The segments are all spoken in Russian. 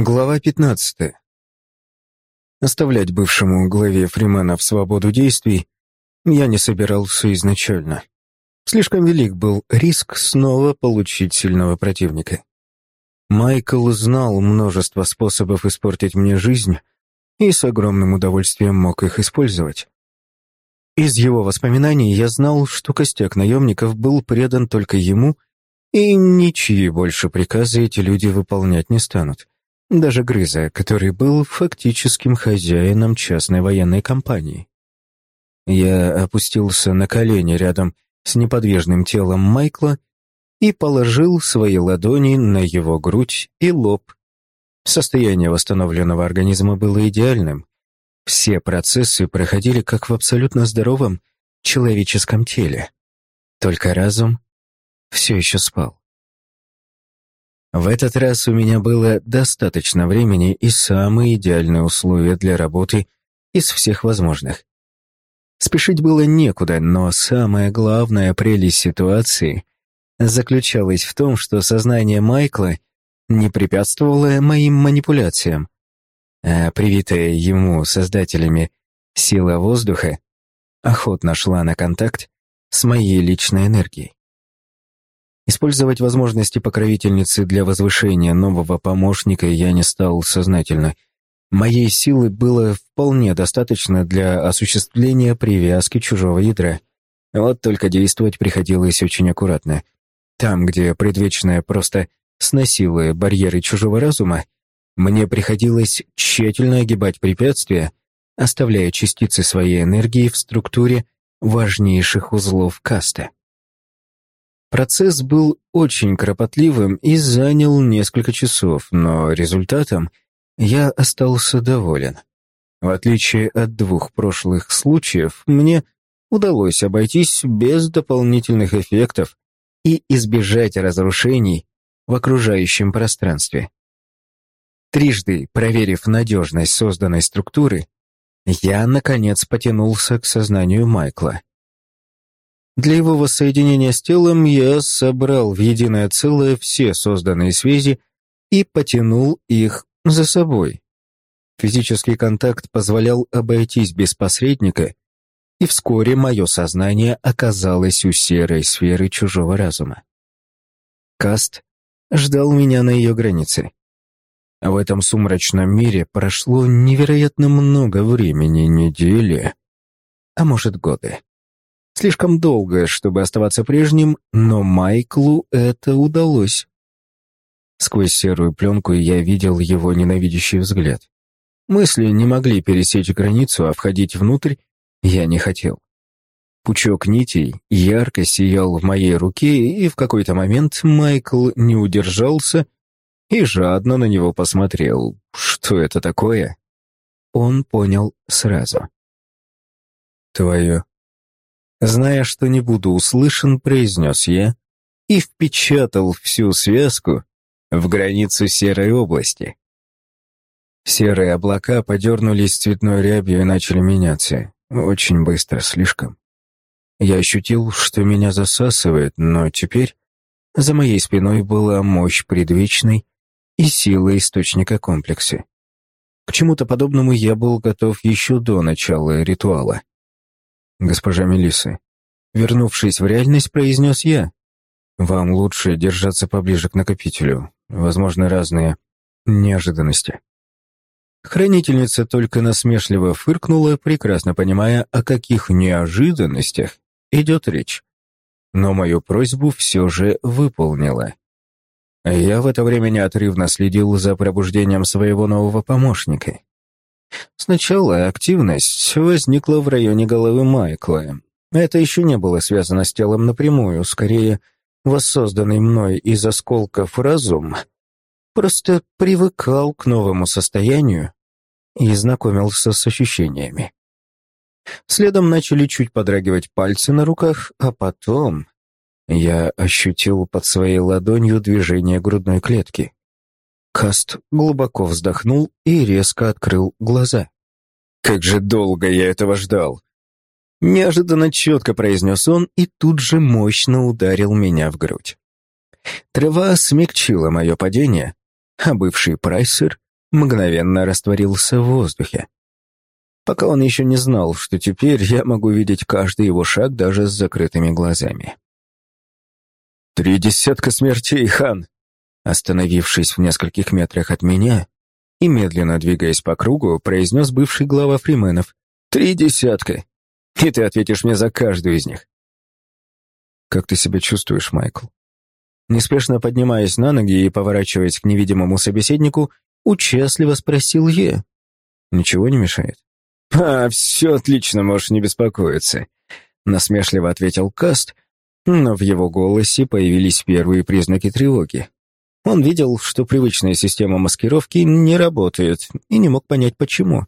Глава 15. Оставлять бывшему главе Фримена в свободу действий я не собирался изначально. Слишком велик был риск снова получить сильного противника. Майкл знал множество способов испортить мне жизнь и с огромным удовольствием мог их использовать. Из его воспоминаний я знал, что костяк наемников был предан только ему, и ничьи больше приказы эти люди выполнять не станут даже Грыза, который был фактическим хозяином частной военной компании. Я опустился на колени рядом с неподвижным телом Майкла и положил свои ладони на его грудь и лоб. Состояние восстановленного организма было идеальным. Все процессы проходили как в абсолютно здоровом человеческом теле. Только разум все еще спал. В этот раз у меня было достаточно времени и самые идеальные условия для работы из всех возможных. Спешить было некуда, но самая главная прелесть ситуации заключалась в том, что сознание Майкла не препятствовало моим манипуляциям, а привитая ему создателями сила воздуха охотно шла на контакт с моей личной энергией. Использовать возможности покровительницы для возвышения нового помощника я не стал сознательно. Моей силы было вполне достаточно для осуществления привязки чужого ядра. Вот только действовать приходилось очень аккуратно. Там, где предвечная просто сносила барьеры чужого разума, мне приходилось тщательно огибать препятствия, оставляя частицы своей энергии в структуре важнейших узлов каста. Процесс был очень кропотливым и занял несколько часов, но результатом я остался доволен. В отличие от двух прошлых случаев, мне удалось обойтись без дополнительных эффектов и избежать разрушений в окружающем пространстве. Трижды проверив надежность созданной структуры, я, наконец, потянулся к сознанию Майкла. Для его воссоединения с телом я собрал в единое целое все созданные связи и потянул их за собой. Физический контакт позволял обойтись без посредника, и вскоре мое сознание оказалось у серой сферы чужого разума. Каст ждал меня на ее границе. В этом сумрачном мире прошло невероятно много времени, недели, а может годы. Слишком долго, чтобы оставаться прежним, но Майклу это удалось. Сквозь серую пленку я видел его ненавидящий взгляд. Мысли не могли пересечь границу, а входить внутрь я не хотел. Пучок нитей ярко сиял в моей руке, и в какой-то момент Майкл не удержался и жадно на него посмотрел. Что это такое? Он понял сразу. «Твое Зная, что не буду услышан, произнес я и впечатал всю связку в границу серой области. Серые облака подернулись цветной рябью и начали меняться. Очень быстро, слишком. Я ощутил, что меня засасывает, но теперь за моей спиной была мощь предвечной и сила источника комплекса. К чему-то подобному я был готов еще до начала ритуала госпожа Мелисса. Вернувшись в реальность, произнес я. Вам лучше держаться поближе к накопителю. Возможно, разные неожиданности. Хранительница только насмешливо фыркнула, прекрасно понимая, о каких неожиданностях идет речь. Но мою просьбу все же выполнила. Я в это время неотрывно следил за пробуждением своего нового помощника. Сначала активность возникла в районе головы Майкла. Это еще не было связано с телом напрямую, скорее воссозданный мной из осколков разум просто привыкал к новому состоянию и знакомился с ощущениями. Следом начали чуть подрагивать пальцы на руках, а потом я ощутил под своей ладонью движение грудной клетки. Каст глубоко вздохнул и резко открыл глаза. «Как же долго я этого ждал!» Неожиданно четко произнес он и тут же мощно ударил меня в грудь. Трава смягчила мое падение, а бывший прайсер мгновенно растворился в воздухе. Пока он еще не знал, что теперь я могу видеть каждый его шаг даже с закрытыми глазами. «Три десятка смертей, хан!» Остановившись в нескольких метрах от меня и медленно двигаясь по кругу, произнес бывший глава фрименов. «Три десятка! И ты ответишь мне за каждую из них!» «Как ты себя чувствуешь, Майкл?» Неспешно поднимаясь на ноги и поворачиваясь к невидимому собеседнику, участливо спросил я. «Ничего не мешает?» «А, все отлично, можешь не беспокоиться», — насмешливо ответил Каст, но в его голосе появились первые признаки тревоги. Он видел, что привычная система маскировки не работает, и не мог понять, почему.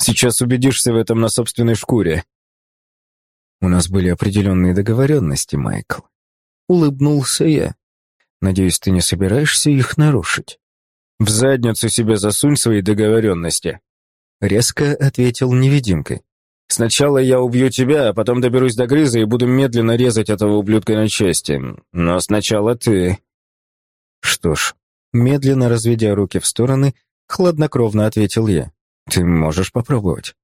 «Сейчас убедишься в этом на собственной шкуре». «У нас были определенные договоренности, Майкл», Улыбнулся я. Надеюсь, ты не собираешься их нарушить. В задницу себе засунь свои договоренности. Резко ответил невидимкой. Сначала я убью тебя, а потом доберусь до Грыза и буду медленно резать этого ублюдка на части. Но сначала ты. Что ж, медленно разведя руки в стороны, хладнокровно ответил я. Ты можешь попробовать.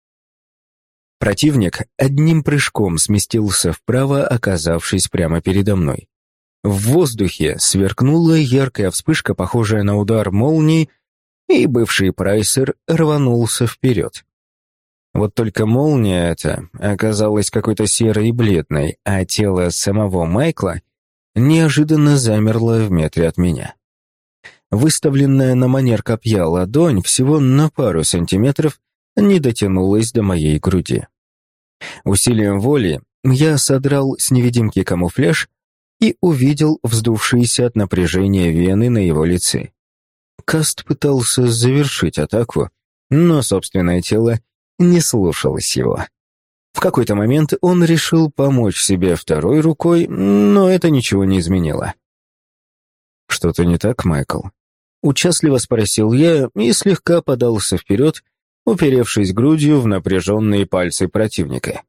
Противник одним прыжком сместился вправо, оказавшись прямо передо мной. В воздухе сверкнула яркая вспышка, похожая на удар молнии, и бывший прайсер рванулся вперед. Вот только молния эта оказалась какой-то серой и бледной, а тело самого Майкла неожиданно замерло в метре от меня. Выставленная на манер копья ладонь всего на пару сантиметров не дотянулась до моей груди. Усилием воли я содрал с невидимки камуфляж и увидел вздувшиеся от напряжения вены на его лице. Каст пытался завершить атаку, но собственное тело не слушалось его. В какой-то момент он решил помочь себе второй рукой, но это ничего не изменило. «Что-то не так, Майкл?» Участливо спросил я и слегка подался вперед, уперевшись грудью в напряженные пальцы противника.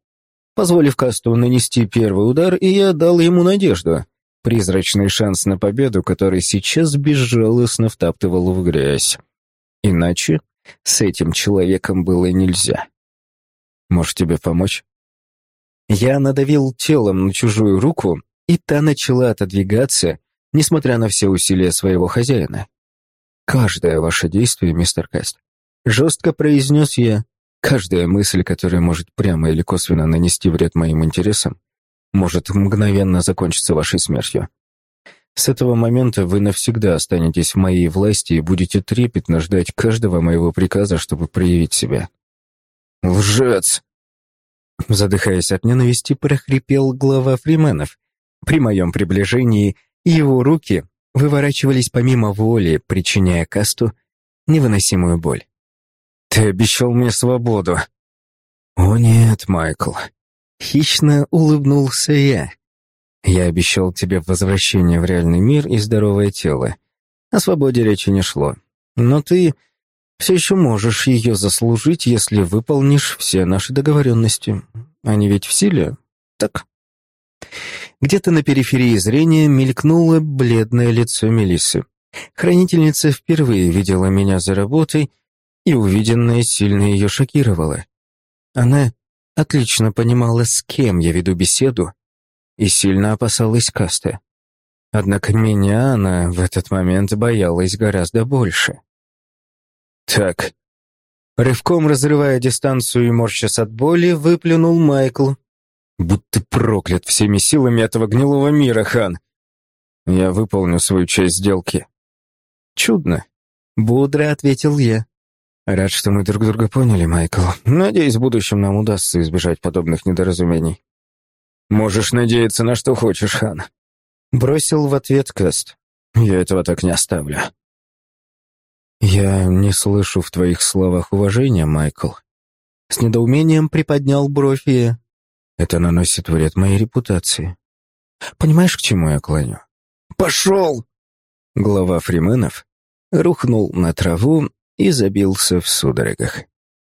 Позволив Касту нанести первый удар, и я дал ему надежду. Призрачный шанс на победу, который сейчас безжалостно втаптывал в грязь. Иначе с этим человеком было нельзя. Может, тебе помочь? Я надавил телом на чужую руку, и та начала отодвигаться, несмотря на все усилия своего хозяина. «Каждое ваше действие, мистер Каст», — жестко произнес я, Каждая мысль, которая может прямо или косвенно нанести вред моим интересам, может мгновенно закончиться вашей смертью. С этого момента вы навсегда останетесь в моей власти и будете трепетно ждать каждого моего приказа, чтобы проявить себя. Лжец! Задыхаясь от ненависти, прохрипел глава фрименов. При моем приближении его руки выворачивались помимо воли, причиняя касту невыносимую боль. Ты обещал мне свободу. О нет, Майкл. Хищно улыбнулся я. Я обещал тебе возвращение в реальный мир и здоровое тело. О свободе речи не шло. Но ты все еще можешь ее заслужить, если выполнишь все наши договоренности. Они ведь в силе, так? Где-то на периферии зрения мелькнуло бледное лицо Мелиссы. Хранительница впервые видела меня за работой и увиденное сильно ее шокировало. Она отлично понимала, с кем я веду беседу, и сильно опасалась Каста. Однако меня она в этот момент боялась гораздо больше. «Так», Рывком разрывая дистанцию и морщась от боли, выплюнул Майкл. «Будь проклят всеми силами этого гнилого мира, хан!» «Я выполню свою часть сделки». «Чудно», — бодро ответил я. Рад, что мы друг друга поняли, Майкл. Надеюсь, в будущем нам удастся избежать подобных недоразумений. Можешь надеяться на что хочешь, Хан. Бросил в ответ Каст. Я этого так не оставлю. Я не слышу в твоих словах уважения, Майкл. С недоумением приподнял бровь я. Это наносит вред моей репутации. Понимаешь, к чему я клоню? Пошел! Глава Фрименов рухнул на траву и забился в судорогах.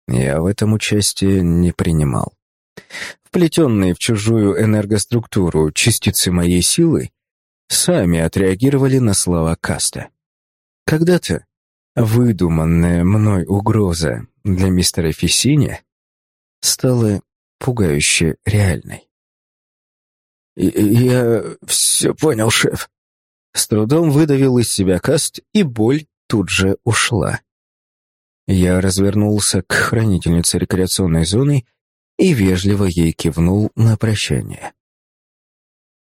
Я в этом участие не принимал. Вплетенные в чужую энергоструктуру частицы моей силы сами отреагировали на слова Каста. Когда-то выдуманная мной угроза для мистера Фессини стала пугающе реальной. «Я все понял, шеф». С трудом выдавил из себя каст, и боль тут же ушла. Я развернулся к хранительнице рекреационной зоны и вежливо ей кивнул на прощание.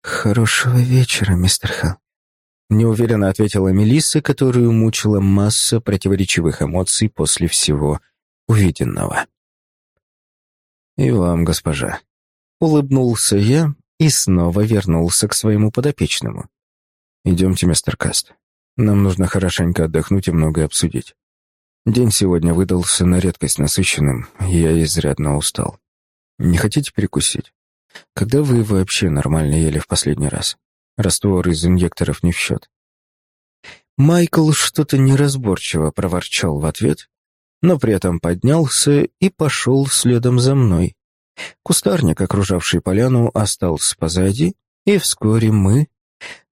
«Хорошего вечера, мистер Халл», — неуверенно ответила Мелисса, которую мучила масса противоречивых эмоций после всего увиденного. «И вам, госпожа», — улыбнулся я и снова вернулся к своему подопечному. «Идемте, мистер Каст. Нам нужно хорошенько отдохнуть и многое обсудить. День сегодня выдался на редкость насыщенным, я изрядно устал. Не хотите перекусить? Когда вы вообще нормально ели в последний раз? Раствор из инъекторов не в счет». Майкл что-то неразборчиво проворчал в ответ, но при этом поднялся и пошел следом за мной. Кустарник, окружавший поляну, остался позади, и вскоре мы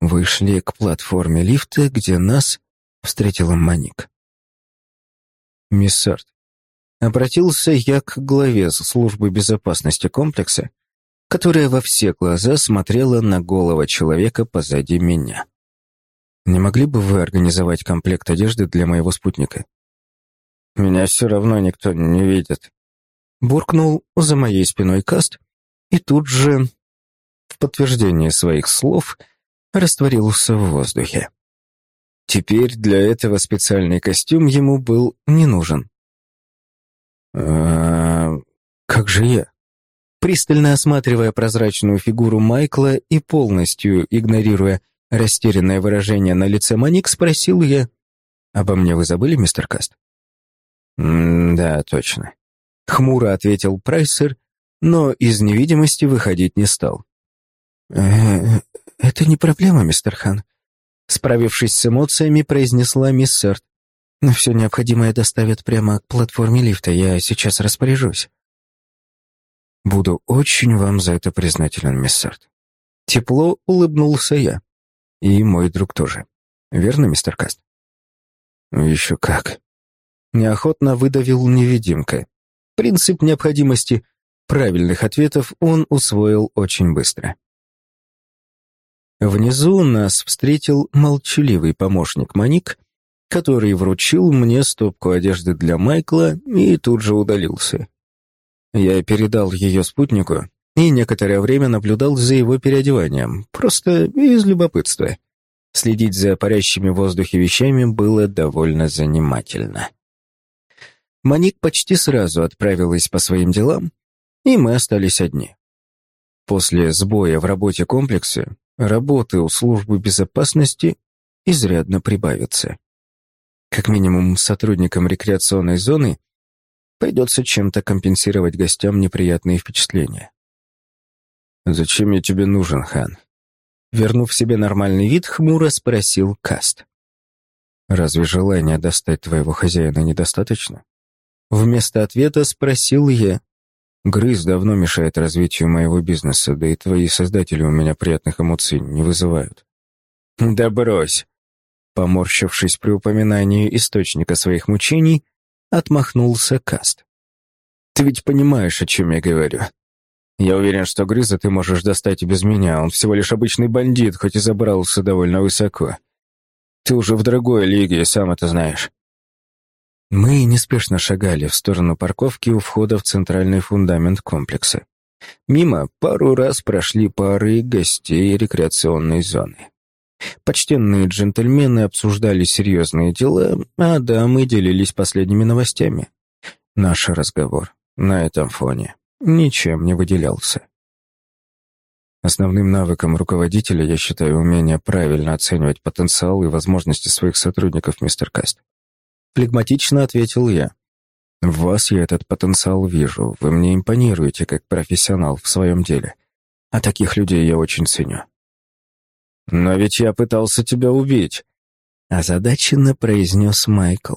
вышли к платформе лифта, где нас встретила Маник. «Мисс Сарт, обратился я к главе службы безопасности комплекса, которая во все глаза смотрела на голого человека позади меня. Не могли бы вы организовать комплект одежды для моего спутника? Меня все равно никто не видит. Буркнул за моей спиной Каст и тут же, в подтверждение своих слов, растворился в воздухе. Теперь для этого специальный костюм ему был не нужен. «А как же я?» Пристально осматривая прозрачную фигуру Майкла и полностью игнорируя растерянное выражение на лице Маник, спросил я, «Обо мне вы забыли, мистер Каст?» «Да, точно», — хмуро ответил Прайсер, но из невидимости выходить не стал. «Э, «Это не проблема, мистер Хан», — справившись с эмоциями, произнесла мисс Сэрт. «Все необходимое доставят прямо к платформе лифта, я сейчас распоряжусь». «Буду очень вам за это признателен, мисс Сэрт». Тепло улыбнулся я. И мой друг тоже. Верно, мистер Каст? «Еще как», Неохотно выдавил невидимка. Принцип необходимости правильных ответов он усвоил очень быстро. Внизу нас встретил молчаливый помощник Маник, который вручил мне стопку одежды для Майкла и тут же удалился. Я передал ее спутнику и некоторое время наблюдал за его переодеванием, просто из любопытства. Следить за парящими в воздухе вещами было довольно занимательно. Маник почти сразу отправилась по своим делам, и мы остались одни. После сбоя в работе комплекса работы у службы безопасности изрядно прибавится. Как минимум сотрудникам рекреационной зоны придется чем-то компенсировать гостям неприятные впечатления. «Зачем я тебе нужен, Хан?» Вернув себе нормальный вид, хмуро спросил Каст. «Разве желание достать твоего хозяина недостаточно?» Вместо ответа спросил я. «Грыз давно мешает развитию моего бизнеса, да и твои создатели у меня приятных эмоций не вызывают». «Да брось!» Поморщившись при упоминании источника своих мучений, отмахнулся Каст. «Ты ведь понимаешь, о чем я говорю. Я уверен, что Грыза ты можешь достать и без меня. Он всего лишь обычный бандит, хоть и забрался довольно высоко. Ты уже в другой лиге, сам это знаешь. Мы неспешно шагали в сторону парковки у входа в центральный фундамент комплекса. Мимо пару раз прошли пары гостей рекреационной зоны. Почтенные джентльмены обсуждали серьезные дела, а дамы делились последними новостями. Наш разговор на этом фоне ничем не выделялся. Основным навыком руководителя я считаю умение правильно оценивать потенциал и возможности своих сотрудников, мистер Каст. Флегматично ответил я. В вас я этот потенциал вижу. Вы мне импонируете как профессионал в своем деле. А таких людей я очень ценю. Но ведь я пытался тебя убить, озадаченно произнес Майкл.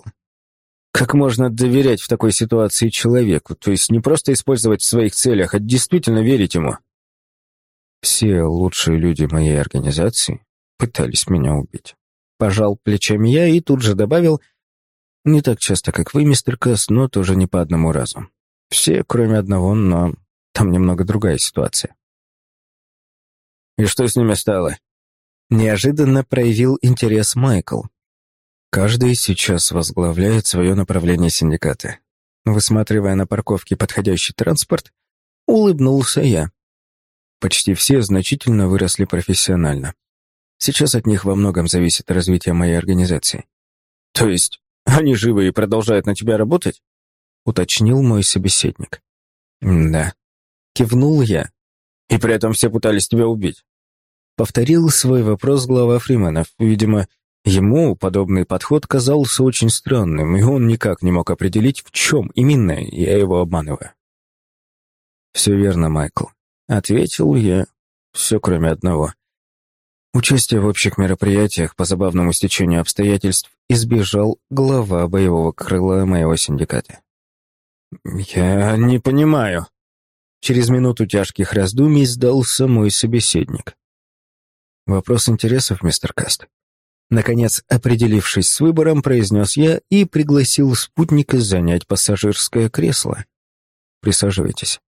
Как можно доверять в такой ситуации человеку, то есть не просто использовать в своих целях, а действительно верить ему? Все лучшие люди моей организации пытались меня убить. Пожал плечами я и тут же добавил, Не так часто, как вы, мистер Касс, но тоже не по одному разу. Все, кроме одного, но там немного другая ситуация. «И что с ними стало?» Неожиданно проявил интерес Майкл. Каждый сейчас возглавляет свое направление синдиката. Высматривая на парковке подходящий транспорт, улыбнулся я. Почти все значительно выросли профессионально. Сейчас от них во многом зависит развитие моей организации. То есть они живы и продолжают на тебя работать? Уточнил мой собеседник. Да. Кивнул я. И при этом все пытались тебя убить. Повторил свой вопрос глава Фрименов. Видимо, ему подобный подход казался очень странным, и он никак не мог определить, в чем именно я его обманываю. «Все верно, Майкл», — ответил я. «Все, кроме одного. Участие в общих мероприятиях по забавному стечению обстоятельств избежал глава боевого крыла моего синдиката. «Я не понимаю». Через минуту тяжких раздумий сдался мой собеседник. «Вопрос интересов, мистер Каст». Наконец, определившись с выбором, произнес я и пригласил спутника занять пассажирское кресло. «Присаживайтесь».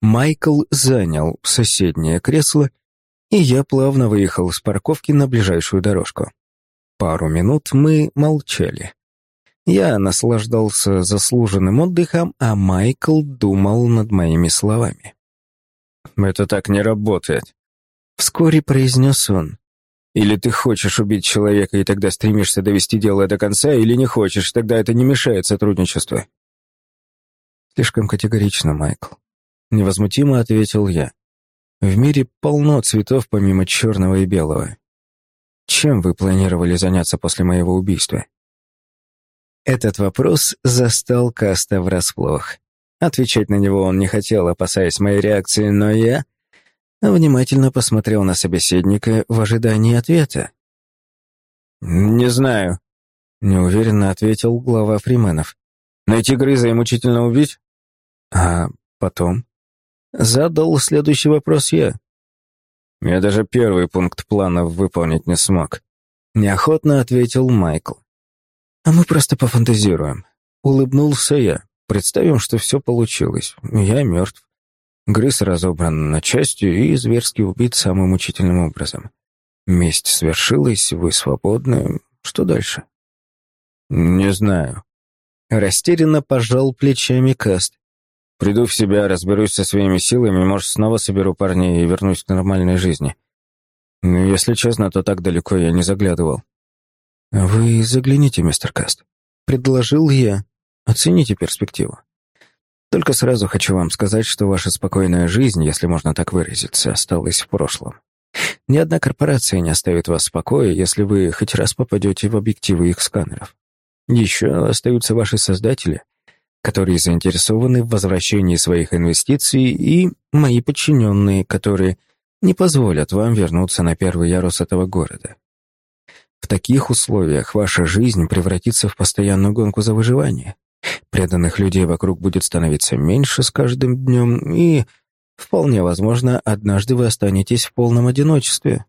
Майкл занял соседнее кресло и я плавно выехал с парковки на ближайшую дорожку. Пару минут мы молчали. Я наслаждался заслуженным отдыхом, а Майкл думал над моими словами. «Это так не работает», — вскоре произнес он. «Или ты хочешь убить человека и тогда стремишься довести дело до конца, или не хочешь, тогда это не мешает сотрудничеству». «Слишком категорично, Майкл», — невозмутимо ответил я. В мире полно цветов помимо черного и белого. Чем вы планировали заняться после моего убийства? Этот вопрос застал Каста врасплох. Отвечать на него он не хотел, опасаясь моей реакции, но я внимательно посмотрел на собеседника в ожидании ответа. «Не знаю», — неуверенно ответил глава Фрименов. «Найти Грыза и мучительно убить?» «А потом?» Задал следующий вопрос я. Я даже первый пункт плана выполнить не смог. Неохотно ответил Майкл. А мы просто пофантазируем. Улыбнулся я. Представим, что все получилось. Я мертв. Грыз разобран на части и зверски убит самым мучительным образом. Месть свершилась, вы свободны. Что дальше? Не знаю. Растерянно пожал плечами Каст. Приду в себя, разберусь со своими силами, может, снова соберу парней и вернусь к нормальной жизни. Но, если честно, то так далеко я не заглядывал. «Вы загляните, мистер Каст», — предложил я. «Оцените перспективу. Только сразу хочу вам сказать, что ваша спокойная жизнь, если можно так выразиться, осталась в прошлом. Ни одна корпорация не оставит вас в покое, если вы хоть раз попадете в объективы их сканеров. Еще остаются ваши создатели, которые заинтересованы в возвращении своих инвестиций, и мои подчиненные, которые не позволят вам вернуться на первый ярус этого города. В таких условиях ваша жизнь превратится в постоянную гонку за выживание. Преданных людей вокруг будет становиться меньше с каждым днем, и, вполне возможно, однажды вы останетесь в полном одиночестве,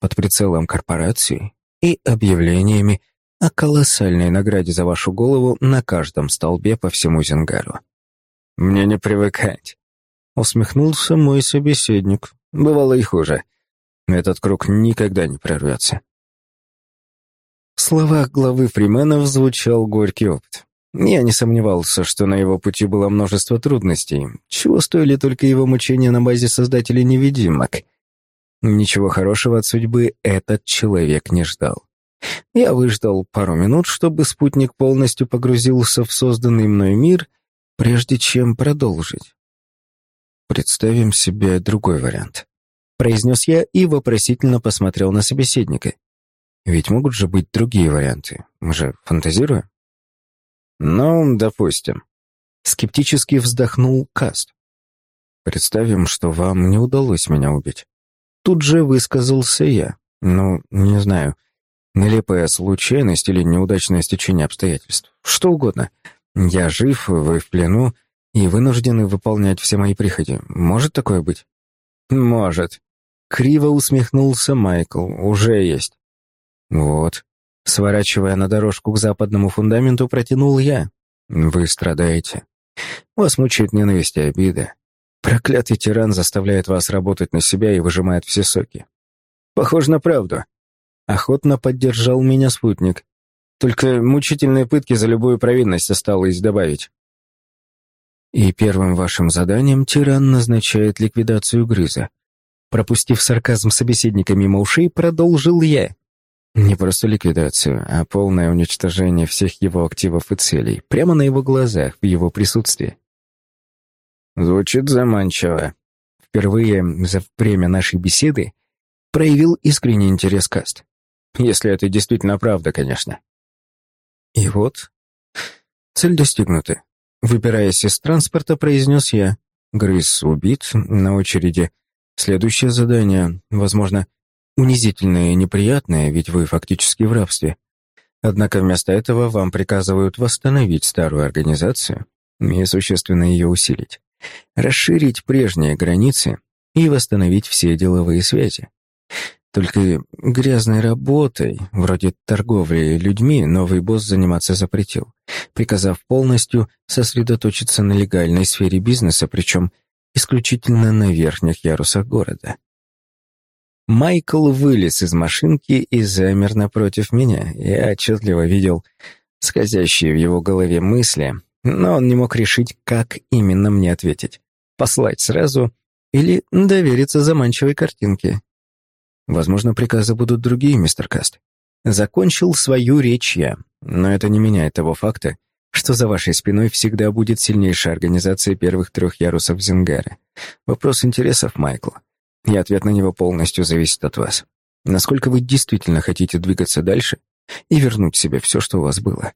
под прицелом корпорации и объявлениями о колоссальной награде за вашу голову на каждом столбе по всему Зингару. «Мне не привыкать», — усмехнулся мой собеседник. «Бывало и хуже. Этот круг никогда не прорвется». В словах главы Фрименов звучал горький опыт. Я не сомневался, что на его пути было множество трудностей, чего стоили только его мучения на базе создателей невидимок. Ничего хорошего от судьбы этот человек не ждал. Я выждал пару минут, чтобы спутник полностью погрузился в созданный мной мир, прежде чем продолжить. Представим себе другой вариант. Произнес я и вопросительно посмотрел на собеседника. Ведь могут же быть другие варианты. Мы же фантазируем. Ну, допустим. Скептически вздохнул Каст. Представим, что вам не удалось меня убить. Тут же высказался я. Ну, не знаю. Нелепая случайность или неудачное стечение обстоятельств. Что угодно. Я жив, вы в плену и вынуждены выполнять все мои приходи. Может такое быть? Может. Криво усмехнулся Майкл. Уже есть. Вот. Сворачивая на дорожку к западному фундаменту, протянул я. Вы страдаете. Вас мучает ненависть и обида. Проклятый тиран заставляет вас работать на себя и выжимает все соки. Похоже на правду. Охотно поддержал меня спутник. Только мучительные пытки за любую провинность осталось добавить. И первым вашим заданием тиран назначает ликвидацию грыза. Пропустив сарказм собеседника мимо ушей, продолжил я. Не просто ликвидацию, а полное уничтожение всех его активов и целей, прямо на его глазах, в его присутствии. Звучит заманчиво. Впервые за время нашей беседы проявил искренний интерес Каст. Если это действительно правда, конечно. И вот, цель достигнута. Выпираясь из транспорта, произнес я. Грыз убит, на очереди. Следующее задание, возможно, унизительное и неприятное, ведь вы фактически в рабстве. Однако вместо этого вам приказывают восстановить старую организацию и существенно ее усилить, расширить прежние границы и восстановить все деловые связи. Только грязной работой, вроде торговли людьми, новый босс заниматься запретил, приказав полностью сосредоточиться на легальной сфере бизнеса, причем исключительно на верхних ярусах города. Майкл вылез из машинки и замер напротив меня. Я отчетливо видел скользящие в его голове мысли, но он не мог решить, как именно мне ответить. Послать сразу или довериться заманчивой картинке. Возможно, приказы будут другие, мистер Каст. Закончил свою речь я, но это не меняет того факта, что за вашей спиной всегда будет сильнейшая организация первых трех ярусов Зингара. Вопрос интересов, Майкл. И ответ на него полностью зависит от вас. Насколько вы действительно хотите двигаться дальше и вернуть себе все, что у вас было.